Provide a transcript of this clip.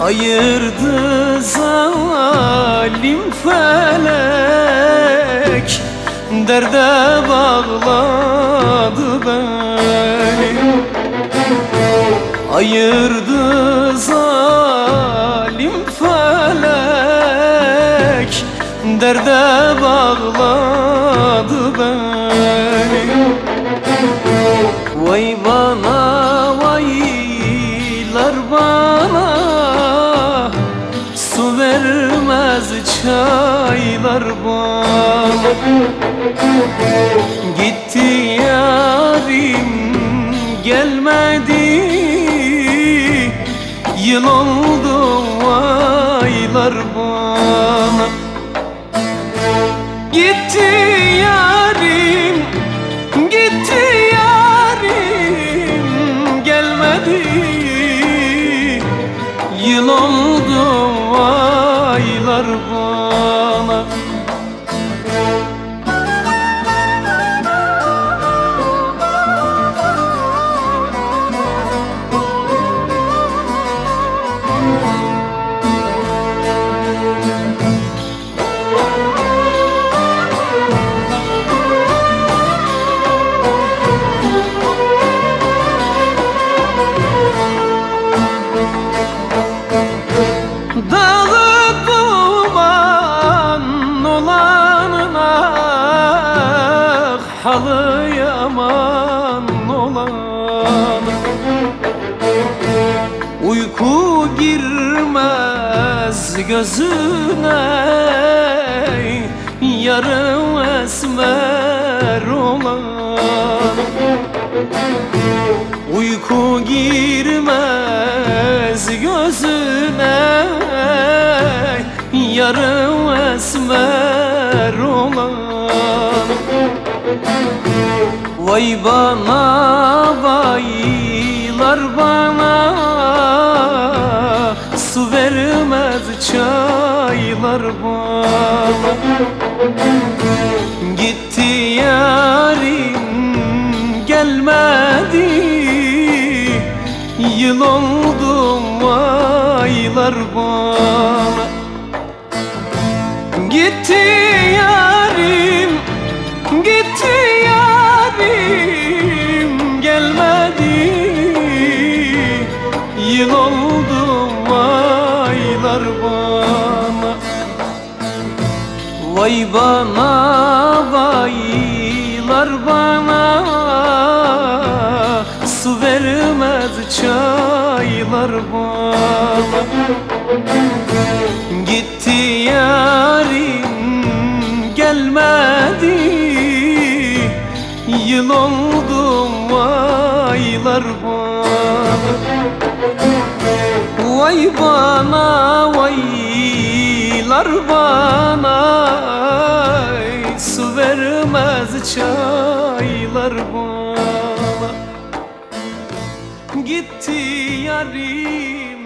Ayırdı zalim felek. Derde bağladı beni Ayırdı zalim felek. Derde bağladı beni Vay bana çaylar bana Gitti yarim gelmedi. Yıl oldu aylar bana Gitti yarim Gitti yarim gelmedi. Yıl oldu gözüne Yarım esmer olan. Uyku girmez gözüne Yarım esmer olan. Vay bana vaylar bana Su vermez çaylar bana. Gitti yarim gelmedi. Yıl oldu aylar bana. Gitti yarim Vay bana vaylar bana. Su vermez çaylar bana. Gitti yarim gelmedi. Yıl oldu aylar bana. Vay bana vaylar bana Su vermez çaylar bana. Gitti yarim